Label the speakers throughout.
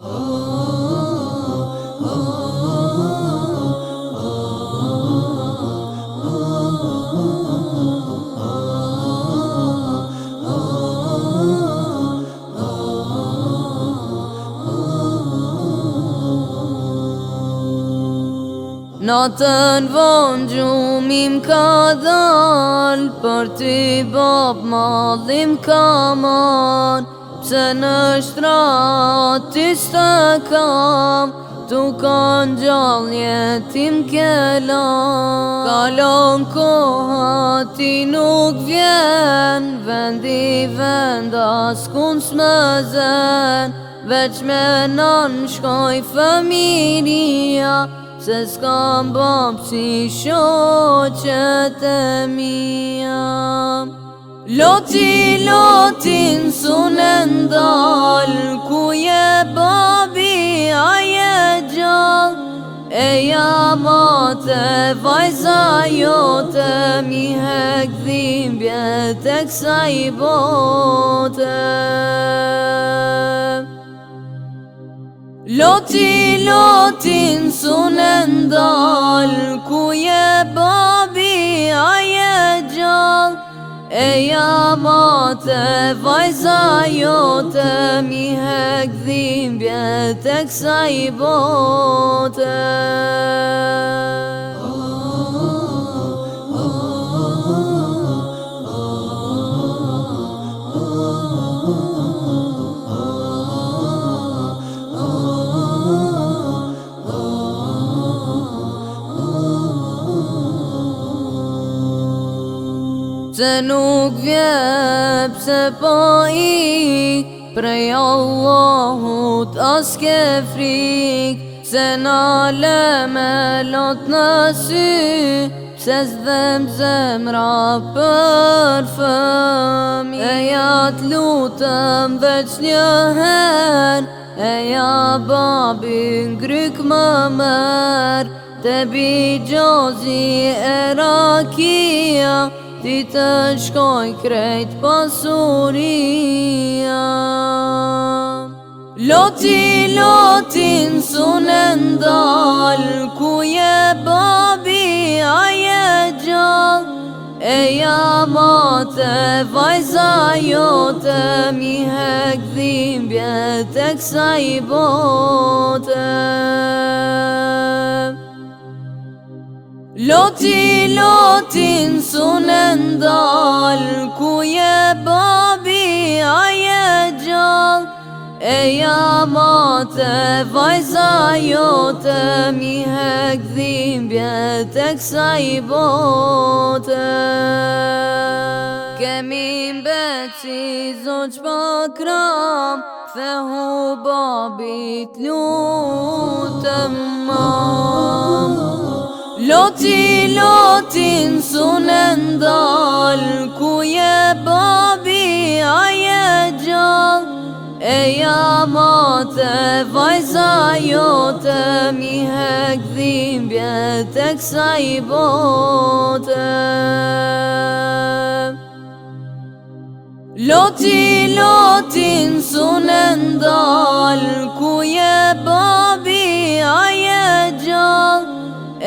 Speaker 1: Në të në vëndë gjumim ka dhalë, për të i babë madhim ka manë, Se në shtratis të kam Tu kanë gjallje tim Kalon koha ti nuk vjen vendi vend as kun s'me zen me nan shkoj familia Se s'kam bapë si shoqet e mia Loti, lotin nësune ndalë Ku je babi, a je E jamate, vajza jote Mi hek dhimbje, tek Loti, lotin nësune ndalë E jabate, vajza jote, mi hek dhimbje, teksa i bote Se nuk vje pse po i Prej Allahut as ke frik Se nale me lot në sy Se zdem zemra për fëmi E ja t'lutëm veç një her E ja babi në gryk më mer Te bi gjozi e rakia Ti të shkoj krejt pasuria Loti, loti në sunën dal Ku je babi, a je gjak E jam vajza jote Mi hek dhim bjetë kësa i bote Loti, loti, nësune ndalë Ku je babi, a gjallë E jamate, vajza jote Mi hek dhimbje, tek sa i bote Kemi mbeci, zonq hu babi, t'lutë më Loti, lotin nësune ndalë Ku je babi, a je gjallë E jamate, vajza jote Mi hek dhimbje, tek sa i bote Loti, loti, nësune ndalë Ku je babi, a je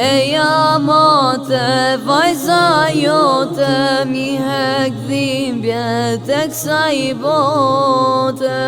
Speaker 1: E jamate, të vajza jote më hedhim mbi atë i bota